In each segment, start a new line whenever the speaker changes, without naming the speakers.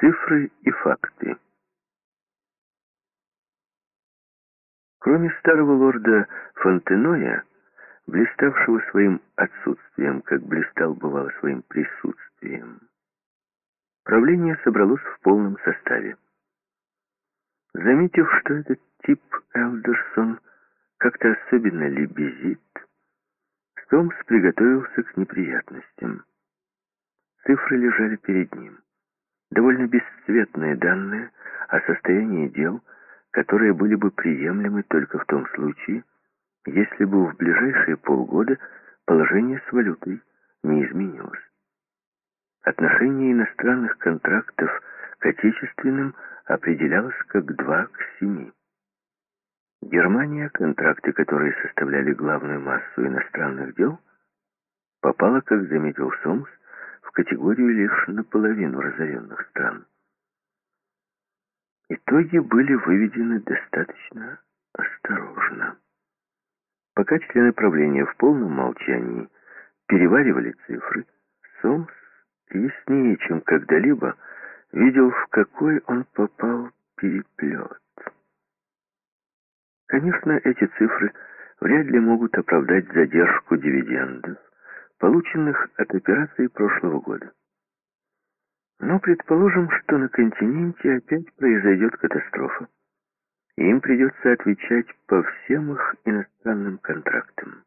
Цифры и факты. Кроме старого лорда Фонтеноя, блиставшего своим отсутствием, как блистал бывало своим присутствием, правление собралось в полном составе. Заметив, что этот тип Элдерсон как-то особенно лебезит, Стомс приготовился к неприятностям. Цифры лежали перед ним довольно бесцветные данные о состоянии дел, которые были бы приемлемы только в том случае, если бы в ближайшие полгода положение с валютой не изменилось. Отношение иностранных контрактов к отечественным определялось как 2 к 7. Германия, контракты которые составляли главную массу иностранных дел, попала, как заметил Сомс, в категорию лишь наполовину разоренных стран. Итоги были выведены достаточно осторожно. Пока члены правления в полном молчании переваривали цифры, Сомс яснее, чем когда-либо, видел, в какой он попал переплет. Конечно, эти цифры вряд ли могут оправдать задержку дивидендов, полученных от операции прошлого года. Но предположим, что на континенте опять произойдет катастрофа, и им придется отвечать по всем их иностранным контрактам.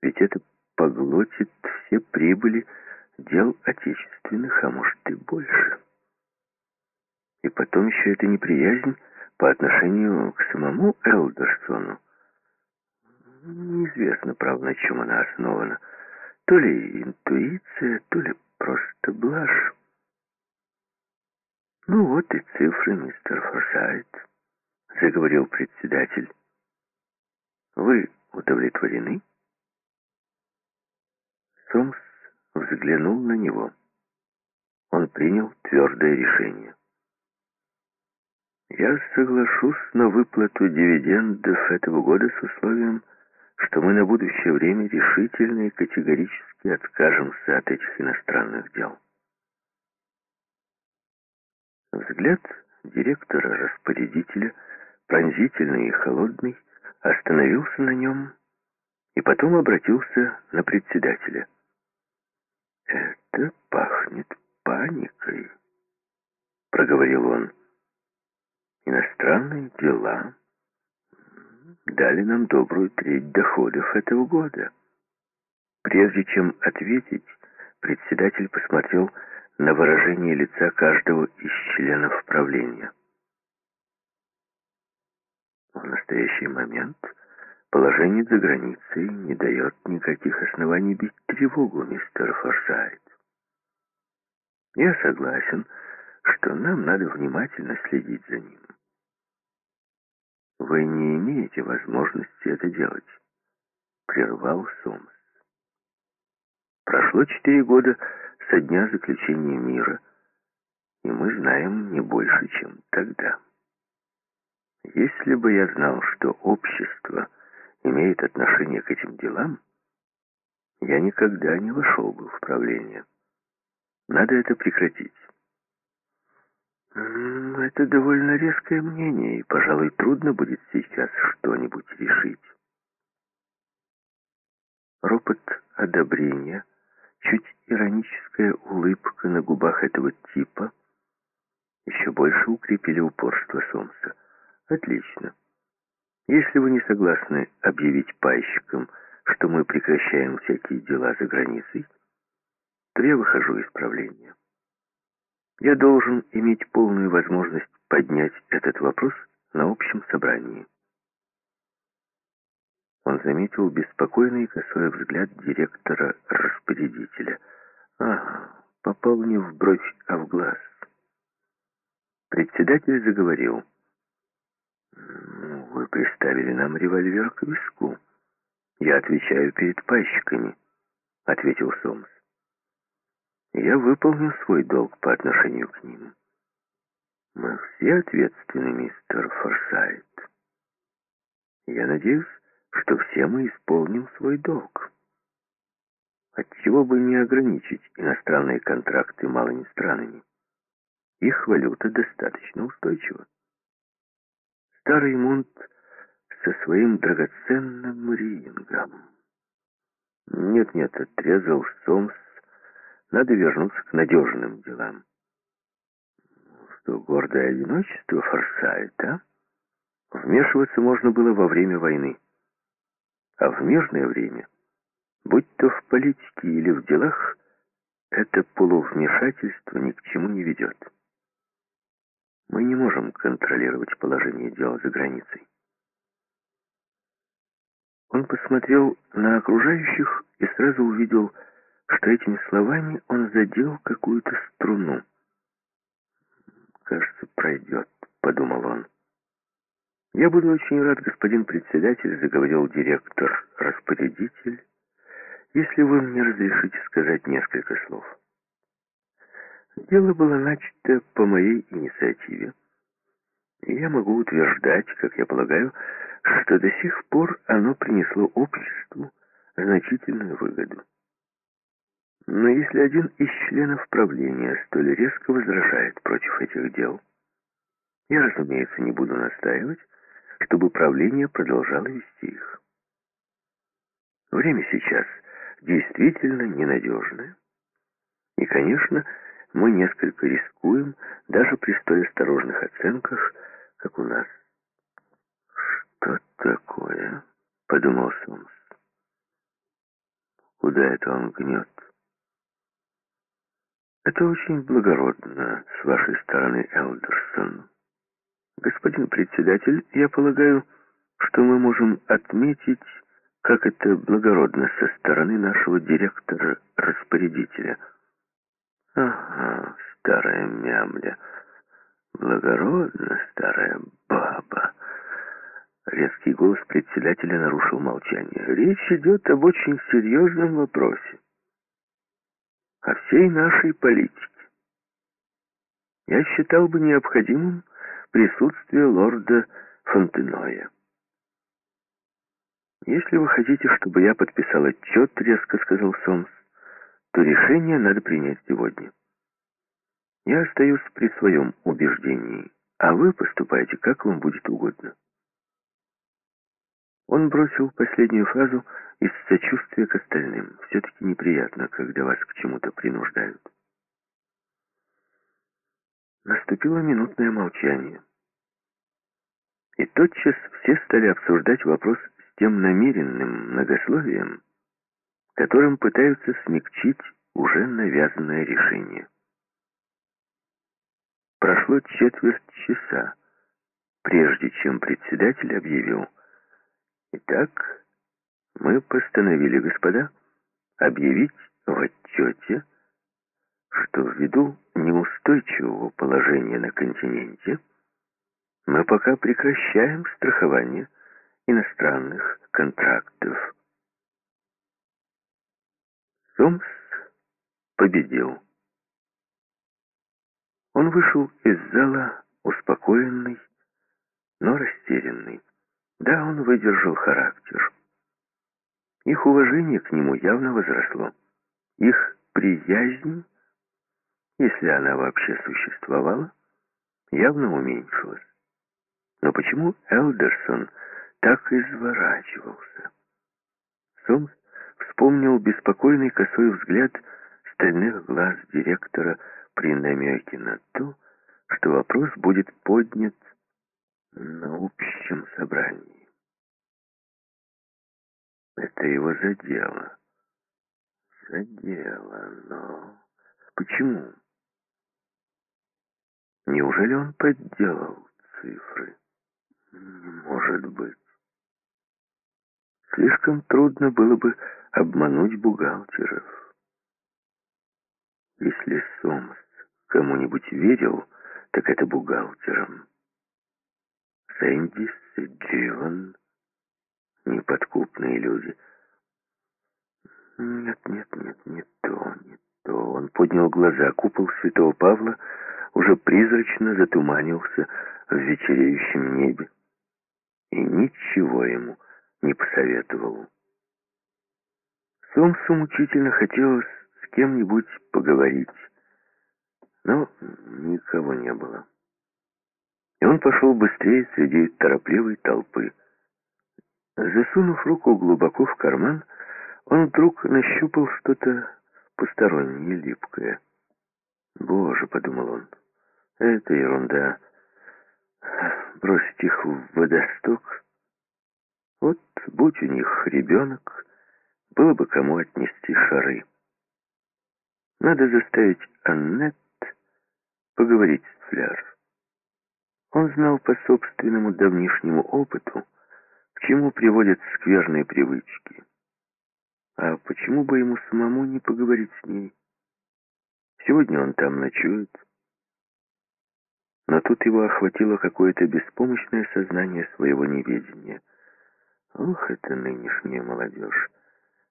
Ведь это поглотит все прибыли дел отечественных, а может и больше. И потом еще эта неприязнь по отношению к самому Элдерсону. Неизвестно, правда, на чем она основана. То ли интуиция, то ли просто блажь. «Ну вот и цифры, мистер Форсайт», — заговорил председатель. «Вы удовлетворены?» Сомс взглянул на него. Он принял твердое решение. «Я соглашусь на выплату дивидендов этого года с условием, что мы на будущее время решительно и категорически откажемся от этих иностранных дел. Взгляд директора-распорядителя, пронзительный и холодный, остановился на нем и потом обратился на председателя. «Это пахнет паникой», — проговорил он. «Иностранные дела...» дали нам добрую треть доходов этого года. Прежде чем ответить, председатель посмотрел на выражение лица каждого из членов правления. В настоящий момент положение за границей не дает никаких оснований бить тревогу, мистер Форсайт. Я согласен, что нам надо внимательно следить за ним. «Вы не имеете возможности это делать», — прервал Сомс. «Прошло четыре года со дня заключения мира, и мы знаем не больше, чем тогда. Если бы я знал, что общество имеет отношение к этим делам, я никогда не вошел бы в правление. Надо это прекратить. Это довольно резкое мнение, и, пожалуй, трудно будет сейчас что-нибудь решить. Ропот одобрения, чуть ироническая улыбка на губах этого типа еще больше укрепили упорство Сомса. Отлично. Если вы не согласны объявить пайщикам, что мы прекращаем всякие дела за границей, то я выхожу из правления. Я должен иметь полную возможность поднять этот вопрос на общем собрании. Он заметил беспокойный косой взгляд директора-распорядителя. Ага, попал не в бровь, а в глаз. Председатель заговорил. «Вы приставили нам револьвер к виску. Я отвечаю перед пайщиками», — ответил Сомс. Я выполню свой долг по отношению к ним. Мы все ответственны, мистер Форсайт. Я надеюсь, что все мы исполним свой долг. Отчего бы не ограничить иностранные контракты малыми странами? их валюта достаточно устойчива. Старый Мунт со своим драгоценным рингом. Нет-нет, отрезал Сомс, надо вернуться к надежным делам. Что, гордое одиночество Форсайт, а? Вмешиваться можно было во время войны. А в мирное время, будь то в политике или в делах, это полувмешательство ни к чему не ведет. Мы не можем контролировать положение дел за границей. Он посмотрел на окружающих и сразу увидел, что этими словами он задел какую-то струну. «Кажется, пройдет», — подумал он. «Я буду очень рад, господин председатель», — заговорил директор-распорядитель, «если вы мне разрешите сказать несколько слов». Дело было начато по моей инициативе. И я могу утверждать, как я полагаю, что до сих пор оно принесло обществу значительную выгоду. Но если один из членов правления столь резко возражает против этих дел, я, разумеется, не буду настаивать, чтобы правление продолжало вести их. Время сейчас действительно ненадежное. И, конечно, мы несколько рискуем даже при столь осторожных оценках, как у нас. «Что такое?» — подумал Сомс. «Куда это он гнет?» «Это очень благородно с вашей стороны, Элдерсон. Господин председатель, я полагаю, что мы можем отметить, как это благородно со стороны нашего директора-распорядителя». «Ага, старая мямля. Благородно, старая баба». Резкий голос председателя нарушил молчание. «Речь идет об очень серьезном вопросе. О всей нашей политике. Я считал бы необходимым присутствие лорда Фонтеноя. «Если вы хотите, чтобы я подписал отчет, — резко сказал Сомс, — то решение надо принять сегодня. Я остаюсь при своем убеждении, а вы поступайте, как вам будет угодно». Он бросил последнюю фразу из сочувствия к остальным. Все-таки неприятно, когда вас к чему-то принуждают. Наступило минутное молчание. И тотчас все стали обсуждать вопрос с тем намеренным многословием, которым пытаются смягчить уже навязанное решение. Прошло четверть часа, прежде чем председатель объявил – Итак, мы постановили, господа, объявить в отчете, что ввиду неустойчивого положения на континенте мы пока прекращаем страхование иностранных контрактов. Сомс победил. Он вышел из зала успокоенный, но растерянный. Да, он выдержал характер. Их уважение к нему явно возросло. Их приязнь, если она вообще существовала, явно уменьшилась. Но почему Элдерсон так изворачивался? Сомс вспомнил беспокойный косой взгляд стальных глаз директора при намеке на то, что вопрос будет поднят на общем собрании. Это его задело. Задело, но... Почему? Неужели он подделал цифры? Не может быть. Слишком трудно было бы обмануть бухгалтеров. Если Сомс кому-нибудь верил, так это бухгалтерам. Сэндис и Дживан, неподкупные люди. Нет, нет, нет, не то, не то. Он поднял глаза. Купол святого Павла уже призрачно затуманился в вечереющем небе. И ничего ему не посоветовал. Сомсу мучительно хотелось с кем-нибудь поговорить. Но никого не было. И он пошел быстрее среди торопливой толпы. Засунув руку глубоко в карман, он вдруг нащупал что-то постороннее, липкое. «Боже», — подумал он, — «это ерунда. Бросить их в водосток? Вот, будь у них ребенок, было бы кому отнести шары. Надо заставить Аннет поговорить с Фляр. Он знал по собственному давнишнему опыту, к чему приводят скверные привычки. А почему бы ему самому не поговорить с ней? Сегодня он там ночует. Но тут его охватило какое-то беспомощное сознание своего неведения. Ох, это нынешняя молодежь!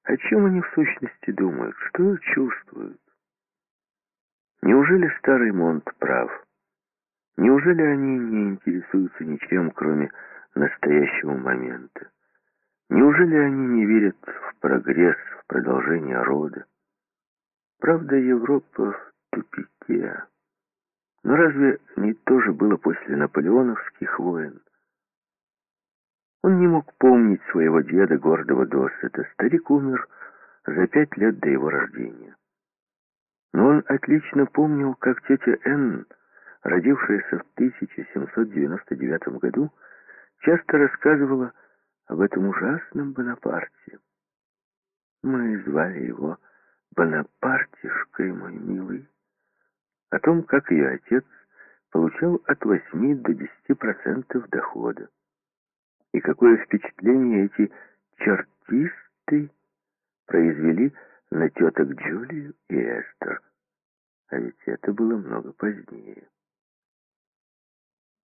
О чем они в сущности думают? Что чувствуют? Неужели старый Монт прав? Неужели они не интересуются ничем, кроме настоящего момента? Неужели они не верят в прогресс, в продолжение рода? Правда, Европа в тупике. Но разве не то же было после наполеоновских войн? Он не мог помнить своего деда, гордого Доссета. Старик умер за пять лет до его рождения. Но он отлично помнил, как тетя Энн, родившаяся в 1799 году, часто рассказывала об этом ужасном Бонапарте. Мы звали его Бонапартишкой, мой милый. О том, как ее отец получал от 8 до 10% дохода. И какое впечатление эти чертисты произвели на теток Джулию и Эстер. А ведь это было много позднее.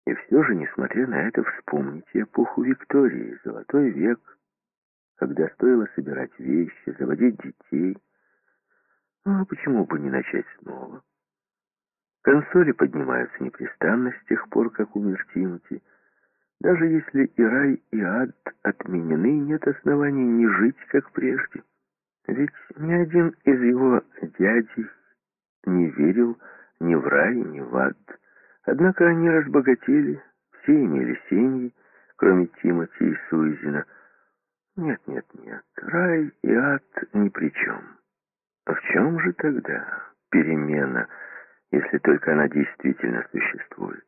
И все же, несмотря на это, вспомните эпоху Виктории, золотой век, когда стоило собирать вещи, заводить детей. Ну, а почему бы не начать снова? Консоли поднимаются непрестанно с тех пор, как умер Тимати. Даже если и рай, и ад отменены, нет оснований не жить, как прежде. Ведь ни один из его дядей не верил ни в рай, ни в ад. Однако они разбогатели, все имели семьи, кроме Тимати и Суизина. Нет, нет, нет, рай и ад ни при чем. А в чем же тогда перемена, если только она действительно существует?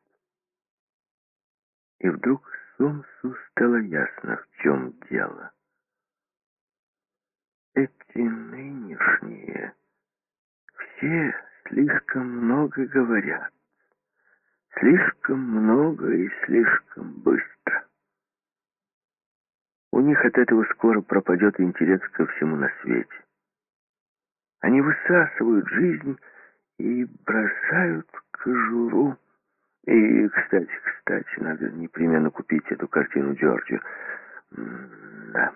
И вдруг Сомсу стало ясно, в чем дело. Эти нынешние все слишком много говорят. Слишком много и слишком быстро. У них от этого скоро пропадет интерес ко всему на свете. Они высасывают жизнь и бросают кожуру. И, кстати, кстати, надо непременно купить эту картину Джорджа. Да.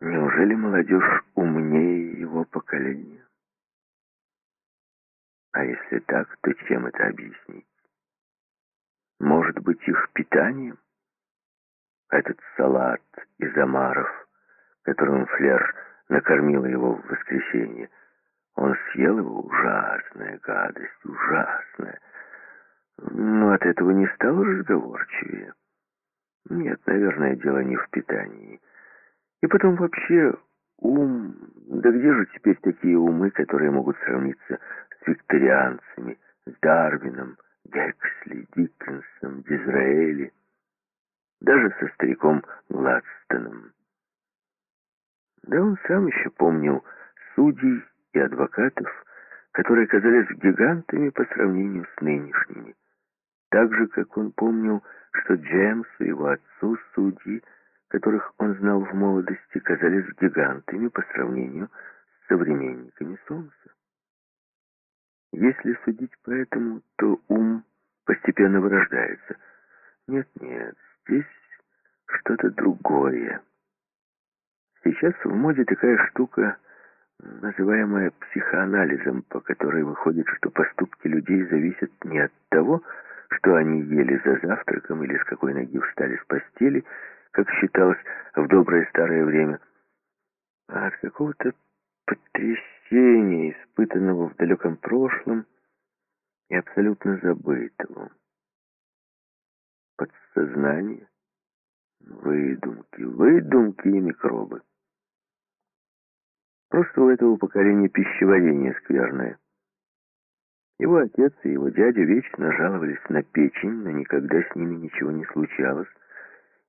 Неужели молодежь умнее его поколения? А если так, то чем это объяснить? Может быть, их питанием? Этот салат из омаров, которым Флер накормила его в воскресенье, он съел его ужасная гадость, ужасная. Но от этого не стал разговорчивее. Нет, наверное, дело не в питании. И потом вообще ум... Да где же теперь такие умы, которые могут сравниться викторианцами, с Дарвином, Гексли, Диккенсом, Дизраэли, даже со стариком Гладстоном. Да он сам еще помнил судей и адвокатов, которые казались гигантами по сравнению с нынешними. Так же, как он помнил, что Джеймсу, его отцу, судьи, которых он знал в молодости, казались гигантами по сравнению с современниками Солнца. Если судить по этому, то ум постепенно вырождается. Нет-нет, здесь что-то другое. Сейчас в моде такая штука, называемая психоанализом, по которой выходит, что поступки людей зависят не от того, что они ели за завтраком или с какой ноги встали с постели, как считалось в доброе старое время, а от какого-то потрясения ощущения, испытанного в далеком прошлом и абсолютно забытого. Подсознание, выдумки, выдумки и микробы. Просто у этого поколения пищеварение скверное. Его отец и его дядя вечно жаловались на печень, но никогда с ними ничего не случалось,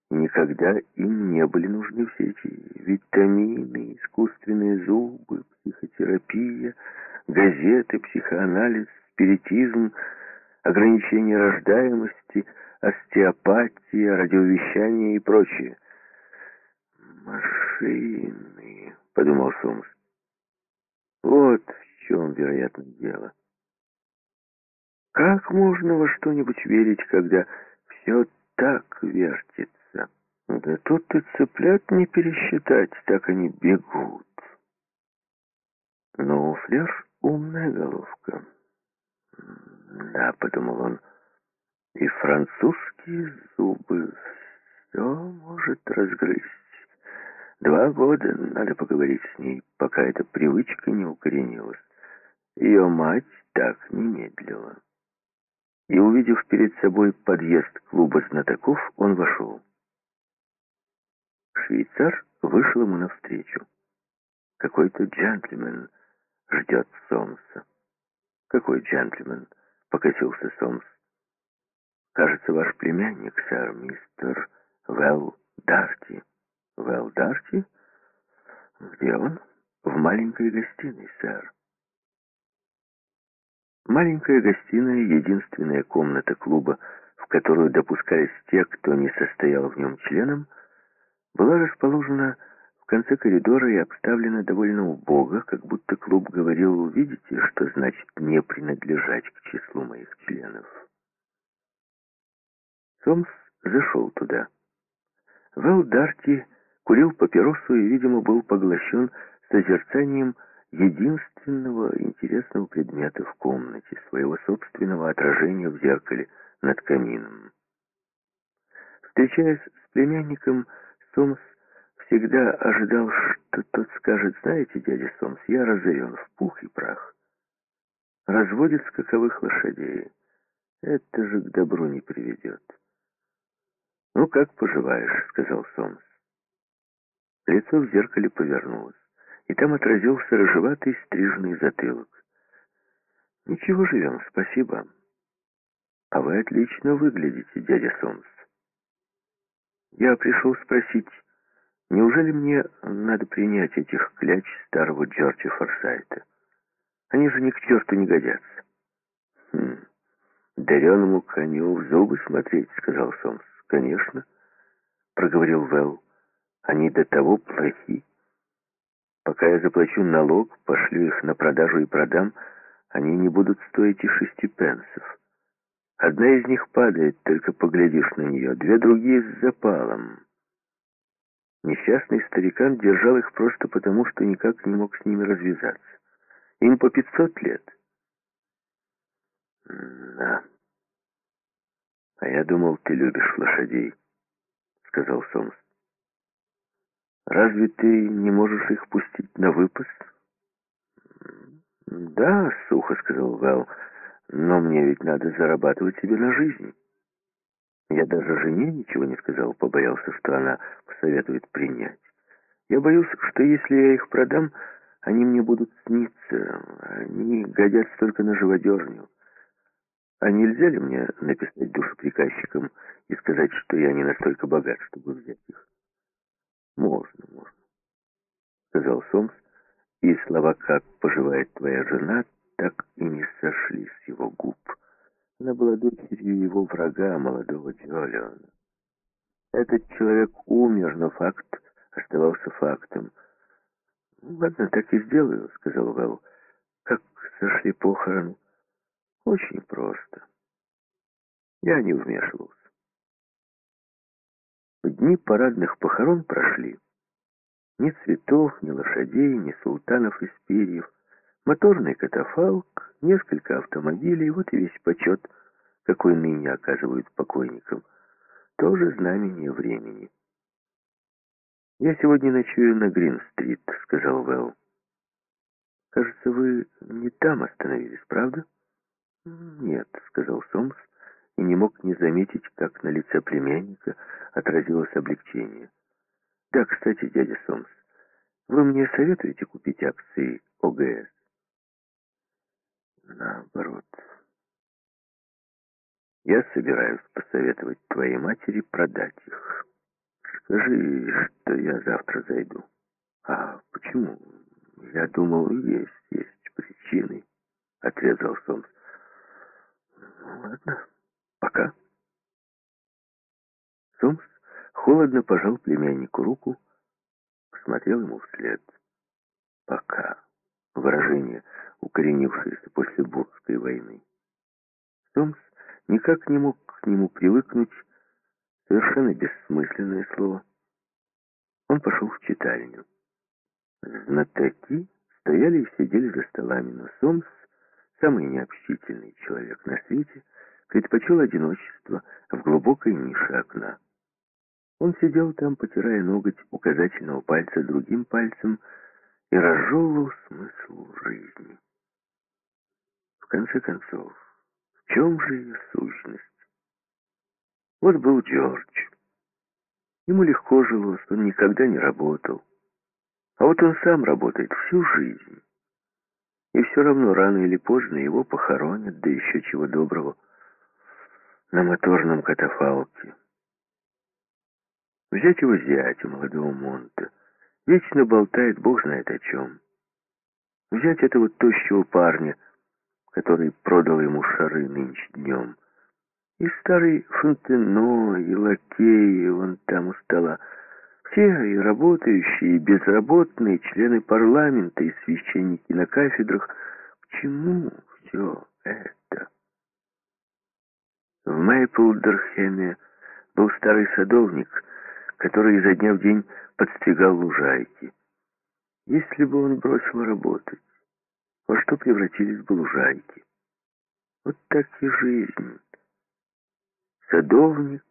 никогда им не были нужны все эти витамины, искусственные зубы, психотерапия, газеты, психоанализ, спиритизм, ограничение рождаемости, остеопатия, радиовещание и прочее. «Машины», — подумал Сомс. «Вот в чем, вероятно, дело». Как можно во что-нибудь верить, когда все так вертится? Да тут и цыплят не пересчитать, так они бегут. Но у Флер умная головка. Да, подумал он, и французские зубы все может разгрызть. Два года надо поговорить с ней, пока эта привычка не укоренилась. Ее мать так не медлила и, увидев перед собой подъезд клуба знатоков, он вошел. Швейцар вышел ему навстречу. Какой-то джентльмен ждет Сомса. Какой джентльмен? Покосился Сомс. Кажется, ваш племянник, сэр, мистер Вэл Дарти. Вэл Дарти? Где он? В маленькой гостиной, сэр. Маленькая гостиная, единственная комната клуба, в которую допускались те, кто не состоял в нем членом, была расположена в конце коридора и обставлена довольно убого, как будто клуб говорил, видите, что значит не принадлежать к числу моих членов. Сомс зашел туда. Вэл Дарти курил папиросу и, видимо, был поглощен созерцанием единственного интересного предмета в комнате, своего собственного отражения в зеркале над камином. Встречаясь с племянником, Сомс всегда ожидал, что тот скажет, знаете, дядя Сомс, я разорен в пух и прах. Разводит скаковых лошадей. Это же к добру не приведет. «Ну, как поживаешь?» — сказал Сомс. Лицо в зеркале повернулось и там отразился рыжеватый стрижный затылок. «Ничего, живем, спасибо. А вы отлично выглядите, дядя Сомс. Я пришел спросить, неужели мне надо принять этих кляч старого Джорджа Форсайта? Они же ни к черту не годятся». «Хм, дареному коню в зубы смотреть», — сказал Сомс. «Конечно», — проговорил Вэлл. «Они до того плохи, Пока я заплачу налог, пошлю их на продажу и продам, они не будут стоить и шести пенсов. Одна из них падает, только поглядишь на нее, две другие с запалом. Несчастный старикан держал их просто потому, что никак не мог с ними развязаться. Им по пятьсот лет. Да. А я думал, ты любишь лошадей, сказал Сомс. Разве ты не можешь их пустить на выпас? Да, сухо сказал Вэл, но мне ведь надо зарабатывать себе на жизнь. Я даже жене ничего не сказал, побоялся, что она посоветует принять. Я боюсь, что если я их продам, они мне будут сниться. Они годятся только на живодерню. А нельзя ли мне написать душеприказчикам и сказать, что я не настолько богат, чтобы взять их? «Можно, можно», — сказал Сомс, и слова «как поживает твоя жена» так и не сошли с его губ. Она была дочерью его врага, молодого Джолиона. Этот человек умер, но факт оставался фактом. «Ладно, так и сделаю», — сказал Вэл. «Как сошли похороны?» «Очень просто. Я не вмешивался. Дни парадных похорон прошли. Ни цветов, ни лошадей, ни султанов из перьев. Моторный катафалк, несколько автомобилей, вот и весь почет, какой ныне оказывают покойникам. Тоже знамение времени. «Я сегодня ночую на Грин-стрит», — сказал Вэлл. Кажется, вы не там остановились, правда? Нет, сказал Сомс и не мог не заметить, как на лице племянника отразилось облегчение. Да, кстати, дядя Сомс, вы мне советуете купить акции ОГС? Наоборот. Я собираюсь посоветовать твоей матери продать их. Скажи, что я завтра зайду. А почему? Я думал, есть, есть причины, отрезал Сомс. Ну, ладно, пока. Сомс холодно пожал племяннику руку, посмотрел ему вслед. Пока. Выражение, укоренившееся после Бургской войны. Сомс никак не мог к нему привыкнуть, совершенно бессмысленное слово. Он пошел в читальню. Знатоки стояли и сидели за столами, но Сомс, самый необщительный человек на свете, предпочел одиночество в глубокой нише окна. Он сидел там, потирая ноготь указательного пальца другим пальцем, и разжевывал смысл жизни. Конце концов, в чем же ее сущность? Вот был Джордж. Ему легко жилось, он никогда не работал. А вот он сам работает всю жизнь. И все равно рано или поздно его похоронят, да еще чего доброго, на моторном катафалке. Взять его зятя, молодого Монта. Вечно болтает, бог знает о чем. Взять этого тощего парня, который продал ему шары нынче днем. И старый Фонтено, и лакеи вон там у стола. Все, и работающие, и безработные, члены парламента, и священники на кафедрах. К чему все это? В Мейплдерхеме был старый садовник, который изо дня в день подстригал лужайки. Если бы он бросил работать, во что превратились бы лужайки? Вот так и жизнь. Садовник,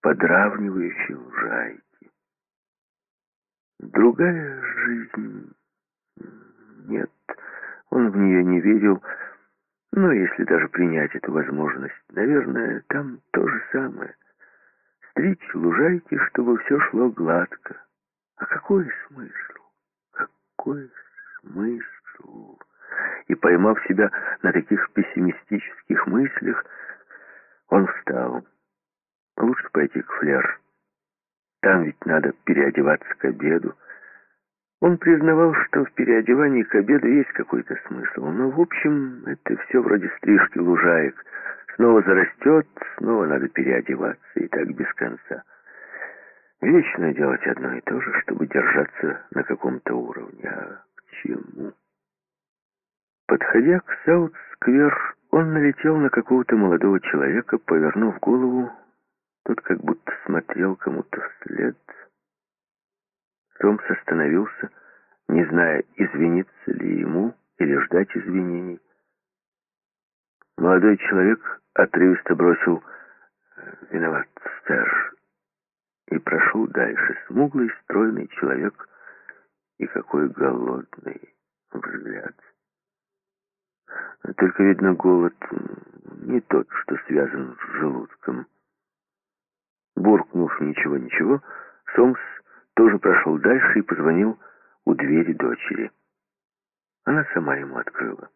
подравнивающий лужайки. Другая жизнь... Нет, он в нее не верил, но если даже принять эту возможность, наверное, там то же самое. Стричь лужайки, чтобы все шло гладко. А какой смысл? Какой смысл? И поймав себя на таких пессимистических мыслях, он встал. Лучше пойти к Флер. Там ведь надо переодеваться к обеду. Он признавал, что в переодевании к обеду есть какой-то смысл, но, в общем, это все вроде стрижки лужаек. Снова зарастет, снова надо переодеваться, и так без конца. Вечно делать одно и то же, чтобы держаться на каком-то уровне. А к чему? Подходя к Саут-сквер, он налетел на какого-то молодого человека, повернув голову, тот как будто смотрел кому-то вслед. Томс остановился, не зная, извиниться ли ему или ждать извинений. Молодой человек отрывисто бросил «Виноват, сэр», и прошел дальше. Смуглый, стройный человек и какой голодный взгляд. Только, видно, голод не тот, что связан с желудком. Буркнув ничего-ничего, Сомс тоже прошел дальше и позвонил у двери дочери. Она сама ему открыла.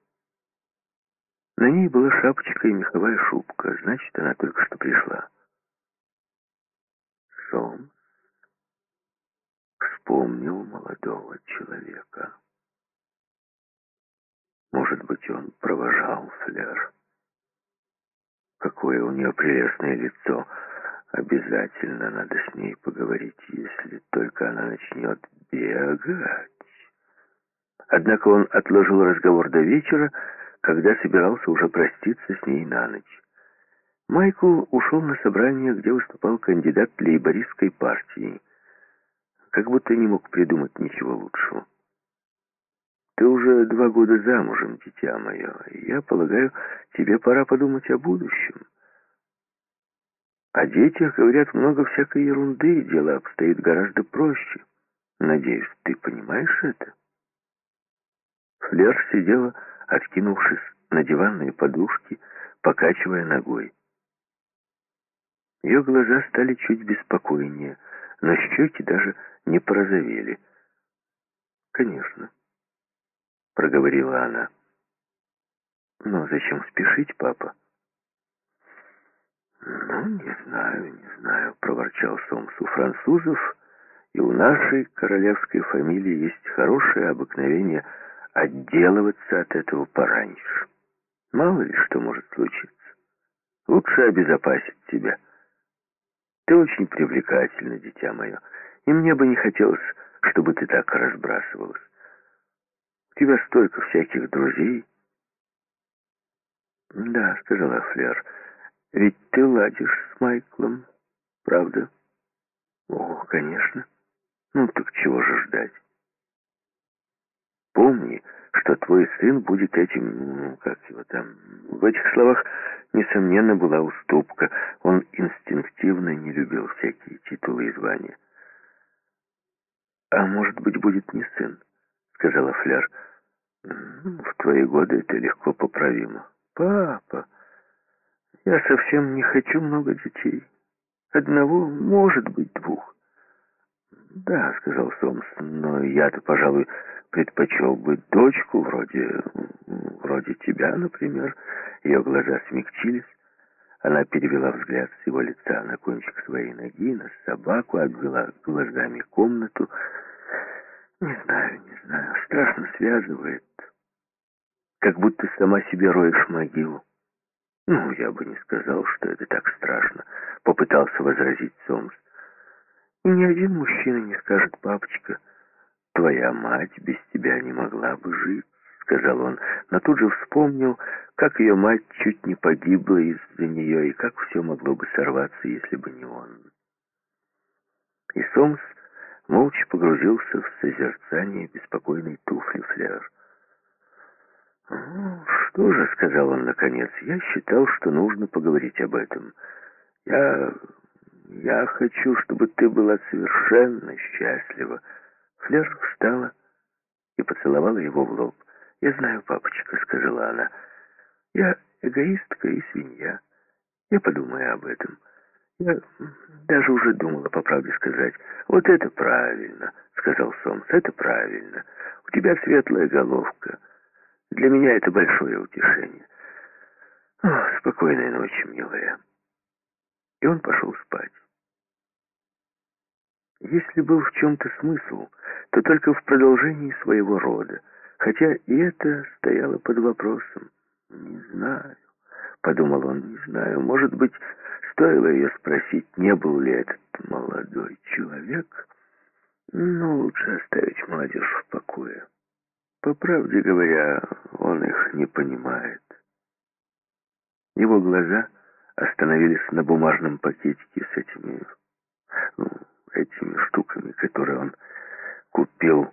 На ней была шапочка и меховая шубка, значит, она только что пришла. Сомс вспомнил молодого человека. Может быть, он провожал Флер. Какое у нее прелестное лицо — Обязательно надо с ней поговорить, если только она начнет бегать. Однако он отложил разговор до вечера, когда собирался уже проститься с ней на ночь. Майкл ушел на собрание, где выступал кандидат лейбористской партии. Как будто не мог придумать ничего лучшего. «Ты уже два года замужем, дитя мое, и я полагаю, тебе пора подумать о будущем». О детях говорят много всякой ерунды, дело обстоит гораздо проще. Надеюсь, ты понимаешь это? Флер сидела, откинувшись на диванные подушки, покачивая ногой. Ее глаза стали чуть беспокойнее, но щеки даже не порозовели. «Конечно», — проговорила она. «Но зачем спешить, папа?» «Ну, не знаю, не знаю», — проворчал Сомс. «У французов и у нашей королевской фамилии есть хорошее обыкновение отделываться от этого пораньше. Мало ли что может случиться. Лучше обезопасить тебя. Ты очень привлекательна, дитя мое, и мне бы не хотелось, чтобы ты так разбрасывалась. Тебя столько всяких друзей». «Да», — сказала Флер, — ведь ты ладишь с Майклом, правда? О, конечно. Ну так чего же ждать? Помни, что твой сын будет этим, ну, как его там... В этих словах, несомненно, была уступка. Он инстинктивно не любил всякие титулы и звания. «А может быть, будет не сын?» — сказала Фляр. «В твои годы это легко поправимо». «Папа!» Я совсем не хочу много детей. Одного, может быть, двух. Да, сказал Сомс, но я-то, пожалуй, предпочел бы дочку, вроде, вроде тебя, например. Ее глаза смягчились. Она перевела взгляд с его лица на кончик своей ноги, на собаку, обвела глазами комнату. Не знаю, не знаю, страшно связывает. Как будто сама себе роешь могилу. «Ну, я бы не сказал, что это так страшно», — попытался возразить Сомс. «И ни один мужчина не скажет, папочка, твоя мать без тебя не могла бы жить», — сказал он, но тут же вспомнил, как ее мать чуть не погибла из-за нее, и как все могло бы сорваться, если бы не он. И Сомс молча погрузился в созерцание беспокойной туфли Флер. «Что же», — сказал он наконец, — «я считал, что нужно поговорить об этом. Я... я хочу, чтобы ты была совершенно счастлива». Флер встала и поцеловала его в лоб. «Я знаю, папочка», — сказала она, — «я эгоистка и свинья. Я подумаю об этом. Я даже уже думала, по правде сказать. Вот это правильно», — сказал Сомс, — «это правильно. У тебя светлая головка». Для меня это большое утешение. О, спокойной ночи, милая. И он пошел спать. Если был в чем-то смысл, то только в продолжении своего рода, хотя и это стояло под вопросом. «Не знаю», — подумал он, — «не знаю, может быть, стоило ее спросить, не был ли этот молодой человек, но лучше оставить молодежь в покое». По правде говоря, он их не понимает. Его глаза остановились на бумажном пакетике с этими, ну, этими штуками, которые он купил.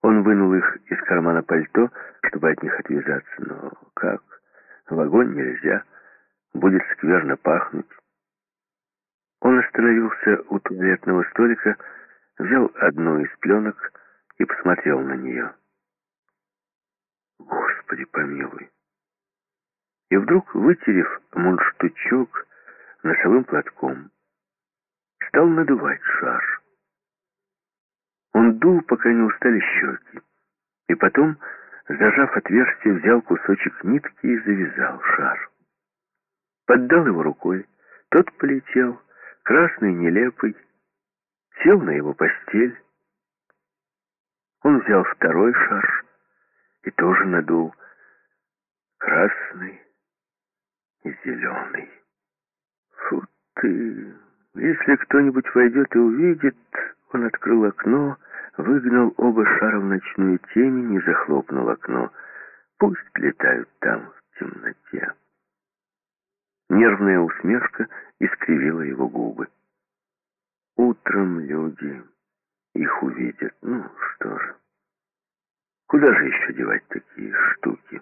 Он вынул их из кармана пальто, чтобы от них отвязаться, но как? В огонь нельзя, будет скверно пахнуть. Он остановился у туалетного столика, взял одну из пленок и посмотрел на нее. Господи помилуй. И вдруг, вытерев мундштучок носовым платком, стал надувать шар. Он дул, пока не устали щеки, и потом, зажав отверстие, взял кусочек нитки и завязал шар. Поддал его рукой, тот полетел, красный, нелепый, сел на его постель, он взял второй шар и тоже надул красный и зеленый. Фу ты! Если кто-нибудь войдет и увидит, он открыл окно, выгнал оба шара в ночную темень и захлопнул окно. Пусть летают там, в темноте. Нервная усмешка искривила его губы. Утром люди их увидят. Ну, что же. Куда же еще девать такие штуки?